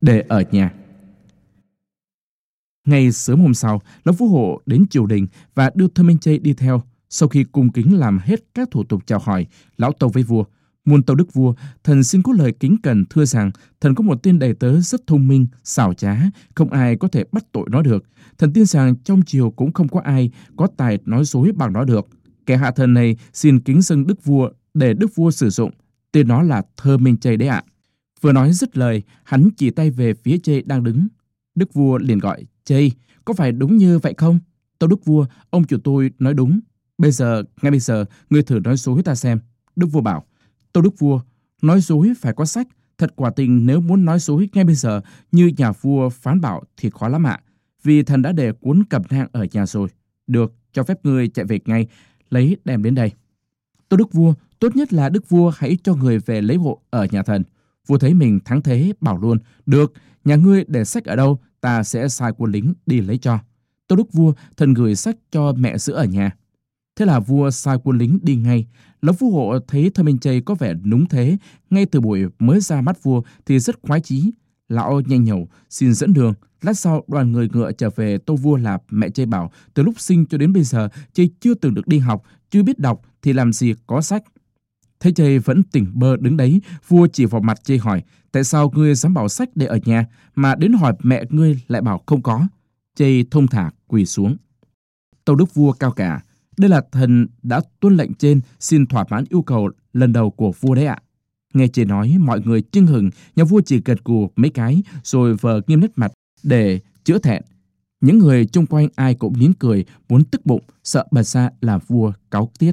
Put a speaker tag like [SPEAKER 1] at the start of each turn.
[SPEAKER 1] để ở nhà. Ngày sớm hôm sau, Lão Phú Hộ đến triều đình và đưa Thơ Minh Chay đi theo. Sau khi cung kính làm hết các thủ tục chào hỏi, Lão tâu với vua. Muôn tâu đức vua, thần xin có lời kính cần thưa rằng thần có một tên đầy tớ rất thông minh, xảo trá, không ai có thể bắt tội nó được. Thần tin rằng trong triều cũng không có ai có tài nói dối bằng nó được. Kẻ hạ thần này xin kính dâng đức vua để đức vua sử dụng. Tên nó là Thơ Minh Chay đấy ạ. Vừa nói dứt lời, hắn chỉ tay về phía chê đang đứng. Đức vua liền gọi, chê, có phải đúng như vậy không? Tâu Đức vua, ông chủ tôi nói đúng. Bây giờ, ngay bây giờ, ngươi thử nói dối ta xem. Đức vua bảo, Tâu Đức vua, nói dối phải có sách. Thật quả tình nếu muốn nói dối ngay bây giờ như nhà vua phán bảo thì khó lắm ạ. Vì thần đã để cuốn cẩm nang ở nhà rồi. Được, cho phép ngươi chạy về ngay, lấy đem đến đây. Tâu Đức vua, tốt nhất là Đức vua hãy cho người về lấy hộ ở nhà thần. Vua thấy mình thắng thế, bảo luôn, được, nhà ngươi để sách ở đâu, ta sẽ sai quân lính đi lấy cho. tô Đức vua, thần gửi sách cho mẹ giữ ở nhà. Thế là vua sai quân lính đi ngay. Lão phú hộ thấy Thơ Minh Chây có vẻ núng thế, ngay từ buổi mới ra mắt vua thì rất khoái chí. Lão nhanh nhẩu, xin dẫn đường. Lát sau đoàn người ngựa trở về tô vua lạp mẹ Chây bảo từ lúc sinh cho đến bây giờ Chây chưa từng được đi học, chưa biết đọc thì làm gì có sách. Thấy chê vẫn tỉnh bơ đứng đấy, vua chỉ vào mặt chê hỏi, tại sao ngươi dám bảo sách để ở nhà, mà đến hỏi mẹ ngươi lại bảo không có. Chê thông thả quỳ xuống. Tâu đức vua cao cả, đây là thần đã tuân lệnh trên xin thỏa mãn yêu cầu lần đầu của vua đấy ạ. Nghe chê nói, mọi người chưng hừng, nhà vua chỉ gật gù mấy cái, rồi vờ nghiêm nét mặt để chữa thẹn. Những người chung quanh ai cũng nín cười, muốn tức bụng, sợ bà xa là vua cáu tiết.